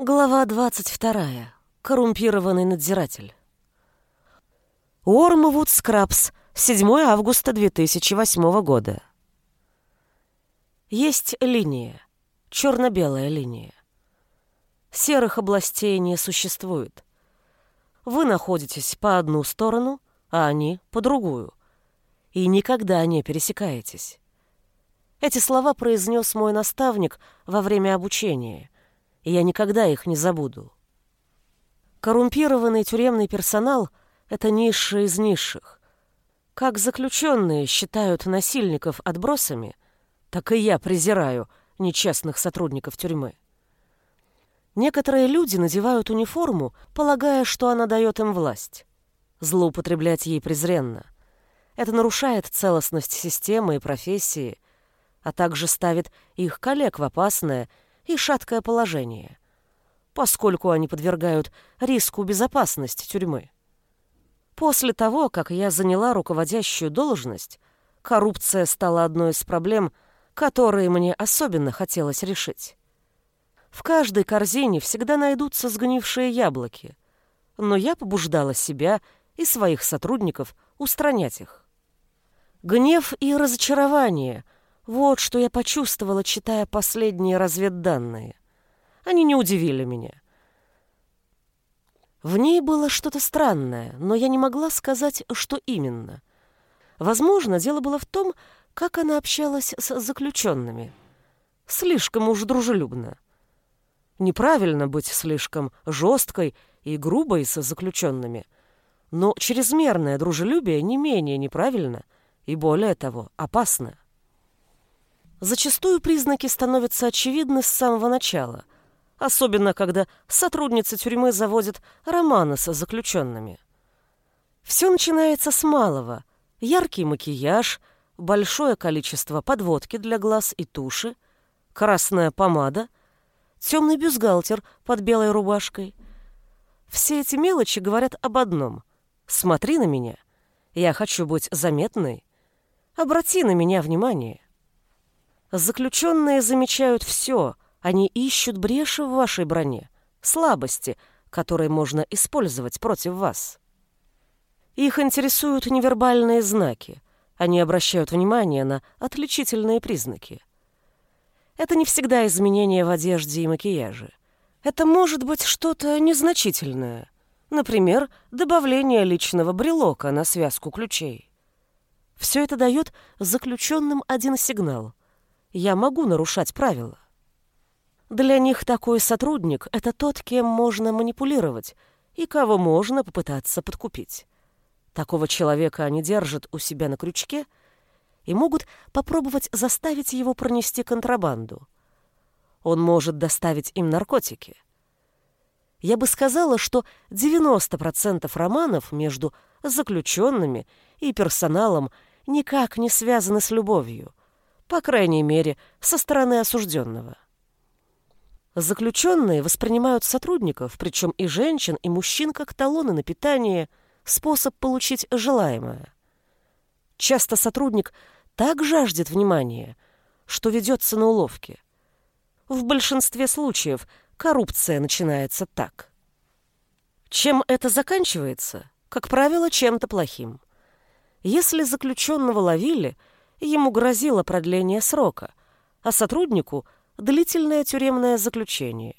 Глава 22. Коррумпированный надзиратель. Уормвуд Скрабс, 7 августа 2008 года. Есть линия, черно-белая линия. Серых областей не существует. Вы находитесь по одну сторону, а они по другую. И никогда не пересекаетесь. Эти слова произнес мой наставник во время обучения — и я никогда их не забуду. Коррумпированный тюремный персонал — это низшие из низших. Как заключенные считают насильников отбросами, так и я презираю нечестных сотрудников тюрьмы. Некоторые люди надевают униформу, полагая, что она дает им власть. Злоупотреблять ей презренно. Это нарушает целостность системы и профессии, а также ставит их коллег в опасное и шаткое положение, поскольку они подвергают риску безопасность тюрьмы. После того, как я заняла руководящую должность, коррупция стала одной из проблем, которые мне особенно хотелось решить. В каждой корзине всегда найдутся сгнившие яблоки, но я побуждала себя и своих сотрудников устранять их. Гнев и разочарование — вот что я почувствовала, читая последние разведданные. Они не удивили меня. В ней было что-то странное, но я не могла сказать, что именно. Возможно, дело было в том, как она общалась с заключенными. Слишком уж дружелюбно. Неправильно быть слишком жесткой и грубой с заключенными, но чрезмерное дружелюбие не менее неправильно и, более того, опасно. Зачастую признаки становятся очевидны с самого начала, особенно когда сотрудницы тюрьмы заводят романы со заключенными. Все начинается с малого. Яркий макияж, большое количество подводки для глаз и туши, красная помада, темный бюстгальтер под белой рубашкой. Все эти мелочи говорят об одном. Смотри на меня. Я хочу быть заметной. Обрати на меня внимание. Заключенные замечают все. Они ищут бреши в вашей броне, слабости, которые можно использовать против вас. Их интересуют невербальные знаки. Они обращают внимание на отличительные признаки. Это не всегда изменения в одежде и макияже. Это может быть что-то незначительное. Например, добавление личного брелока на связку ключей. Все это дает заключенным один сигнал я могу нарушать правила. Для них такой сотрудник — это тот, кем можно манипулировать и кого можно попытаться подкупить. Такого человека они держат у себя на крючке и могут попробовать заставить его пронести контрабанду. Он может доставить им наркотики. Я бы сказала, что 90% романов между заключенными и персоналом никак не связаны с любовью по крайней мере, со стороны осужденного. Заключенные воспринимают сотрудников, причем и женщин, и мужчин, как талоны на питание, способ получить желаемое. Часто сотрудник так жаждет внимания, что ведется на уловки. В большинстве случаев коррупция начинается так. Чем это заканчивается? Как правило, чем-то плохим. Если заключенного ловили – ему грозило продление срока, а сотруднику – длительное тюремное заключение.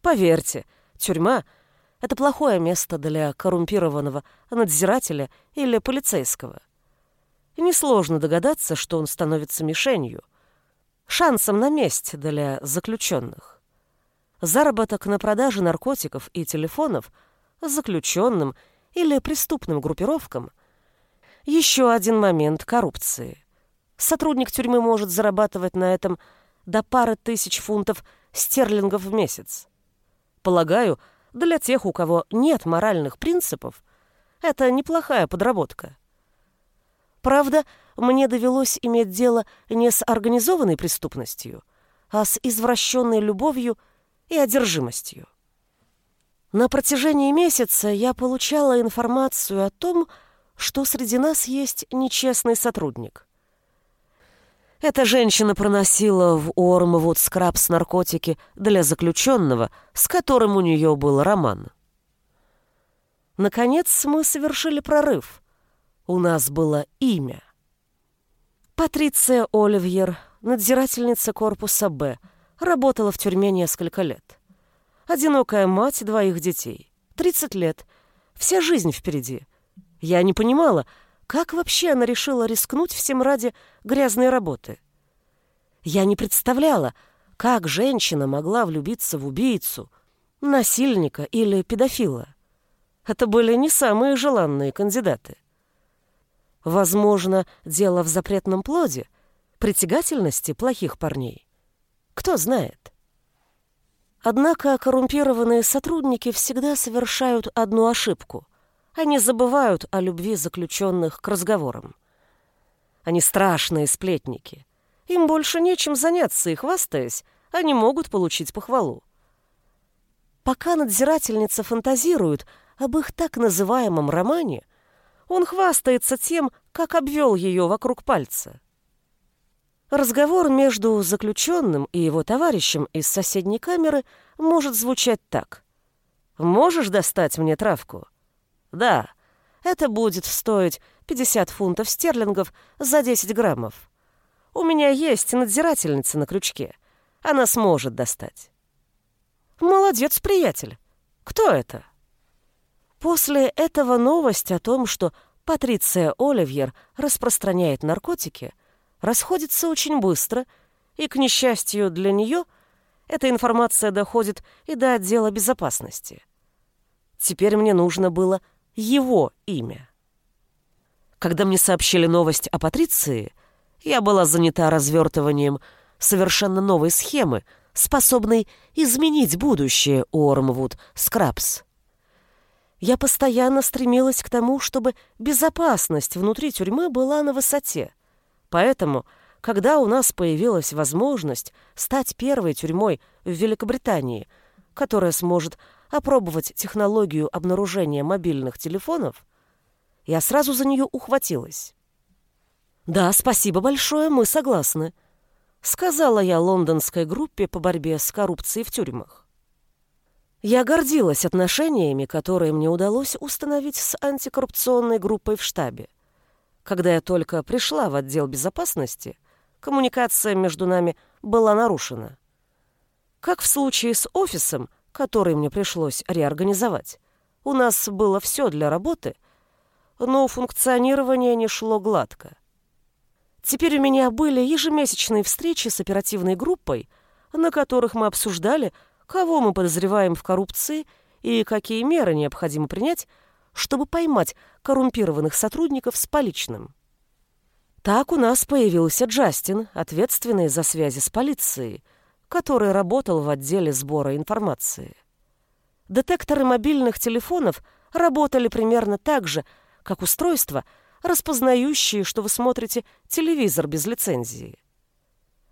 Поверьте, тюрьма – это плохое место для коррумпированного надзирателя или полицейского. Несложно догадаться, что он становится мишенью, шансом на месть для заключенных. Заработок на продаже наркотиков и телефонов заключенным или преступным группировкам – еще один момент коррупции. Сотрудник тюрьмы может зарабатывать на этом до пары тысяч фунтов стерлингов в месяц. Полагаю, для тех, у кого нет моральных принципов, это неплохая подработка. Правда, мне довелось иметь дело не с организованной преступностью, а с извращенной любовью и одержимостью. На протяжении месяца я получала информацию о том, что среди нас есть нечестный сотрудник. Эта женщина проносила в Уормвуд скрабс наркотики для заключенного, с которым у нее был роман. Наконец мы совершили прорыв. У нас было имя. Патриция Оливьер, надзирательница корпуса «Б», работала в тюрьме несколько лет. Одинокая мать двоих детей. 30 лет. Вся жизнь впереди. Я не понимала, как вообще она решила рискнуть всем ради грязной работы? Я не представляла, как женщина могла влюбиться в убийцу, насильника или педофила. Это были не самые желанные кандидаты. Возможно, дело в запретном плоде, притягательности плохих парней. Кто знает. Однако коррумпированные сотрудники всегда совершают одну ошибку. Они забывают о любви заключенных к разговорам. Они страшные сплетники. Им больше нечем заняться, и хвастаясь, они могут получить похвалу. Пока надзирательница фантазирует об их так называемом романе, он хвастается тем, как обвел ее вокруг пальца. Разговор между заключенным и его товарищем из соседней камеры может звучать так. «Можешь достать мне травку?» Да, это будет стоить 50 фунтов стерлингов за 10 граммов. У меня есть надзирательница на крючке. Она сможет достать. Молодец, приятель. Кто это? После этого новость о том, что Патриция Оливьер распространяет наркотики, расходится очень быстро, и, к несчастью для нее, эта информация доходит и до отдела безопасности. Теперь мне нужно было его имя. Когда мне сообщили новость о Патриции, я была занята развертыванием совершенно новой схемы, способной изменить будущее Уормвуд Скрабс. Я постоянно стремилась к тому, чтобы безопасность внутри тюрьмы была на высоте. Поэтому, когда у нас появилась возможность стать первой тюрьмой в Великобритании, которая сможет опробовать технологию обнаружения мобильных телефонов, я сразу за нее ухватилась. «Да, спасибо большое, мы согласны», — сказала я лондонской группе по борьбе с коррупцией в тюрьмах. Я гордилась отношениями, которые мне удалось установить с антикоррупционной группой в штабе. Когда я только пришла в отдел безопасности, коммуникация между нами была нарушена. Как в случае с офисом, который мне пришлось реорганизовать. У нас было все для работы, но функционирование не шло гладко. Теперь у меня были ежемесячные встречи с оперативной группой, на которых мы обсуждали, кого мы подозреваем в коррупции и какие меры необходимо принять, чтобы поймать коррумпированных сотрудников с поличным. Так у нас появился Джастин, ответственный за связи с полицией, который работал в отделе сбора информации. Детекторы мобильных телефонов работали примерно так же, как устройства, распознающие, что вы смотрите телевизор без лицензии.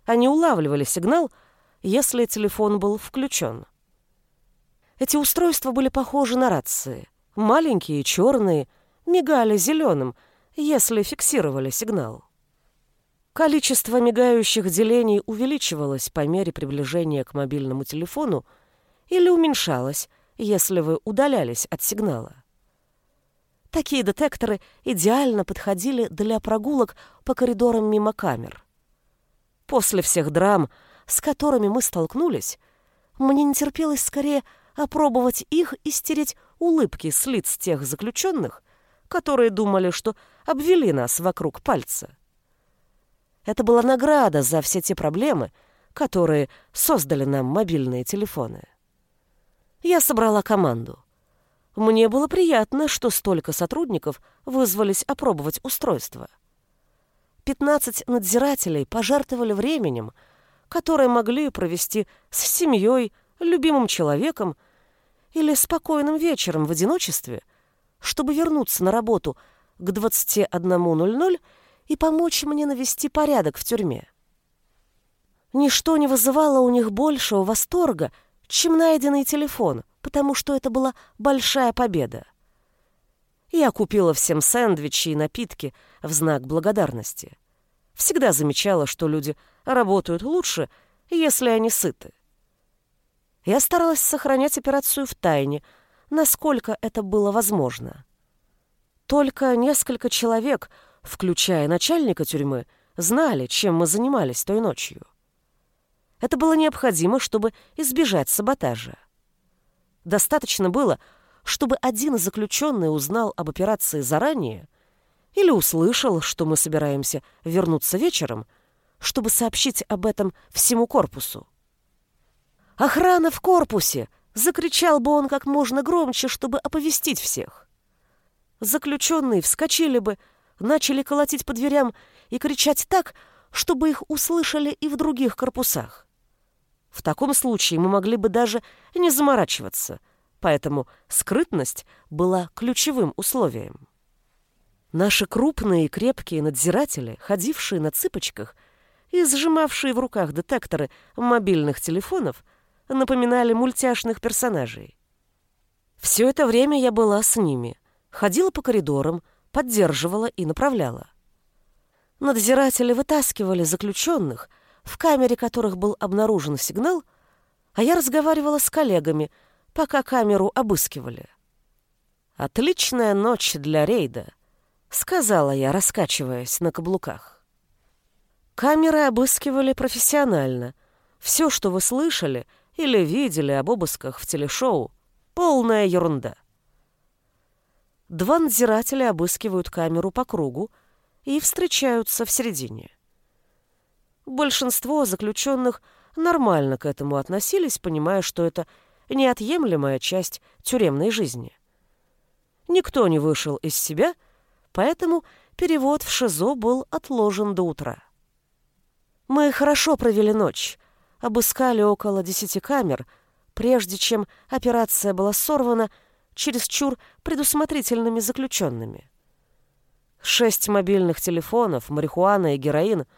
Они улавливали сигнал, если телефон был включен. Эти устройства были похожи на рации. Маленькие, черные, мигали зеленым, если фиксировали сигнал. Количество мигающих делений увеличивалось по мере приближения к мобильному телефону или уменьшалось, если вы удалялись от сигнала. Такие детекторы идеально подходили для прогулок по коридорам мимо камер. После всех драм, с которыми мы столкнулись, мне не терпелось скорее опробовать их и стереть улыбки с лиц тех заключенных, которые думали, что обвели нас вокруг пальца. Это была награда за все те проблемы, которые создали нам мобильные телефоны. Я собрала команду. Мне было приятно, что столько сотрудников вызвались опробовать устройство. 15 надзирателей пожертвовали временем, которое могли провести с семьей, любимым человеком или спокойным вечером в одиночестве, чтобы вернуться на работу к 21.00 и помочь мне навести порядок в тюрьме. Ничто не вызывало у них большего восторга, чем найденный телефон, потому что это была большая победа. Я купила всем сэндвичи и напитки в знак благодарности. всегда замечала, что люди работают лучше, если они сыты. Я старалась сохранять операцию в тайне, насколько это было возможно. Только несколько человек, включая начальника тюрьмы, знали, чем мы занимались той ночью. Это было необходимо, чтобы избежать саботажа. Достаточно было, чтобы один заключенный узнал об операции заранее или услышал, что мы собираемся вернуться вечером, чтобы сообщить об этом всему корпусу. «Охрана в корпусе!» — закричал бы он как можно громче, чтобы оповестить всех. Заключенные вскочили бы, начали колотить по дверям и кричать так, чтобы их услышали и в других корпусах. В таком случае мы могли бы даже не заморачиваться, поэтому скрытность была ключевым условием. Наши крупные и крепкие надзиратели, ходившие на цыпочках и сжимавшие в руках детекторы мобильных телефонов, напоминали мультяшных персонажей. Все это время я была с ними, ходила по коридорам, поддерживала и направляла. Надзиратели вытаскивали заключенных — в камере которых был обнаружен сигнал, а я разговаривала с коллегами, пока камеру обыскивали. «Отличная ночь для рейда», — сказала я, раскачиваясь на каблуках. Камеры обыскивали профессионально. Все, что вы слышали или видели об обысках в телешоу, полная ерунда. Два надзирателя обыскивают камеру по кругу и встречаются в середине. Большинство заключенных нормально к этому относились, понимая, что это неотъемлемая часть тюремной жизни. Никто не вышел из себя, поэтому перевод в ШИЗО был отложен до утра. Мы хорошо провели ночь, обыскали около десяти камер, прежде чем операция была сорвана чересчур предусмотрительными заключенными. Шесть мобильных телефонов, марихуана и героин —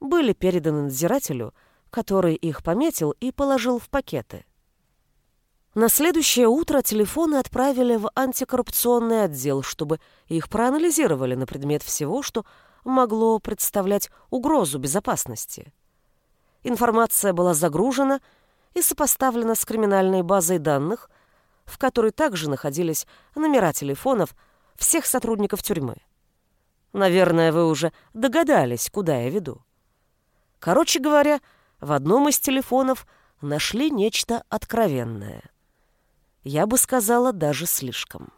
были переданы надзирателю, который их пометил и положил в пакеты. На следующее утро телефоны отправили в антикоррупционный отдел, чтобы их проанализировали на предмет всего, что могло представлять угрозу безопасности. Информация была загружена и сопоставлена с криминальной базой данных, в которой также находились номера телефонов всех сотрудников тюрьмы. Наверное, вы уже догадались, куда я веду. Короче говоря, в одном из телефонов нашли нечто откровенное. Я бы сказала, даже слишком.